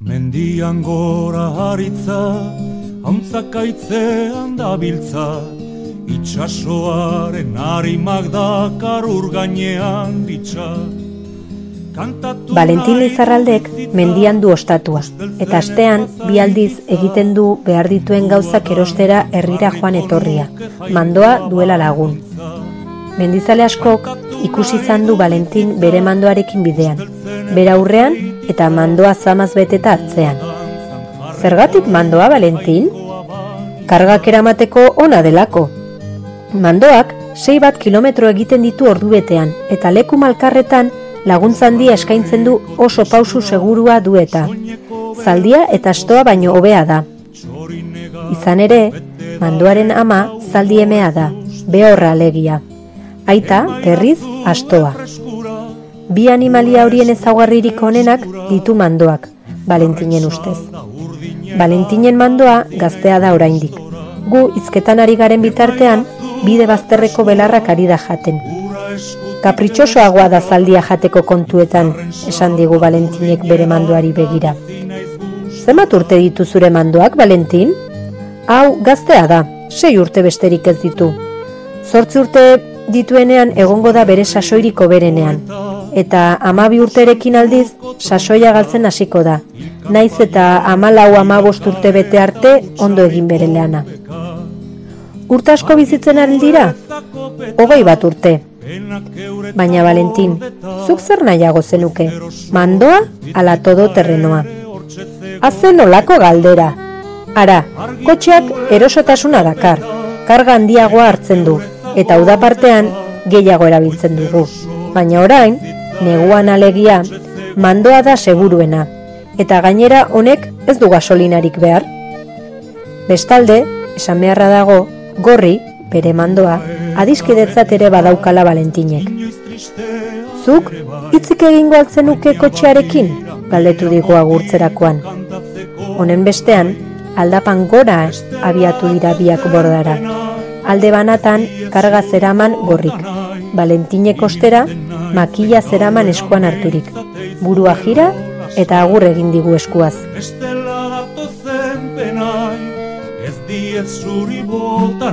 Mendian gora haritza, hauntzak aitzean dabiltza, itxasoaren harimak dakar urgainean ditza. Valentin Lizarraldek mendian du ostatua, eta astean bi aldiz egiten du behar dituen gauzak erostera herrira joan etorria, mandoa duela lagun. Mendizale askok ikusi izan du Valentin bere mandoarekin bidean, bera aurrean eta mandoa zamaz beteta atzean. Zergatik mandoa Valentin? Kargak eramateko ona delako. Mandoak sei bat kilometro egiten ditu ordubetean eta leku malkarretan laguntza handia eskaintzen du oso pausu segurua du eta zaldia eta astoa baino hobea da. Izan ere, manduaren ama zaldi emea da, behorra alegia. Aita, berriz, astoa. Bi animalia horien ezaugarririk onenak ditu mandoak, Valentinen ustez. Valentinen mandoa gaztea da oraindik. Gu izketan ari garen bitartean, bide bazterreko belarrak ari da jaten. Kapritxosoagoa da zaldia jateko kontuetan, esan digu Valentinek bere mandoari begira. Zemat urte ditu zure mandoak, Valentin? Hau, gaztea da, sei urte besterik ez ditu. Zortzi urte dituenean egongo da bere sasoiriko berenean. Eta amabi urterekin aldiz, sasoia galtzen hasiko da. Naiz eta amalau amabost urte bete arte, ondo egin bere leana. Urte asko bizitzen aldira? Hogei bat urte, Baina Valentin, zuk zer nahiago zenuke, mandoa ala todo terrenoa. Hazen olako galdera. Ara, kotxeak erosotasuna dakar, karga handiagoa hartzen du, eta udapartean gehiago erabiltzen dugu. Baina orain, neguan alegia, mandoa da seguruena, eta gainera honek ez du gasolinarik behar. Bestalde, esan beharra dago, gorri, bere mandoa, adiskidetzat ere badaukala Valentinek. Zuk, hitzik egingo altzenuke kotxearekin, galdetu digu agurtzerakoan. Honen bestean, aldapan gora abiatu dira biak bordara. Alde banatan, karga zeraman gorrik. Valentinek ostera, makilla zeraman eskuan harturik. Burua jira eta agur egin digu eskuaz. Ez diez zuri bota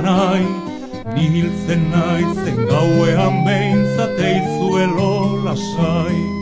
Nihiltzen naizen gauean behintzatei zuelo lasai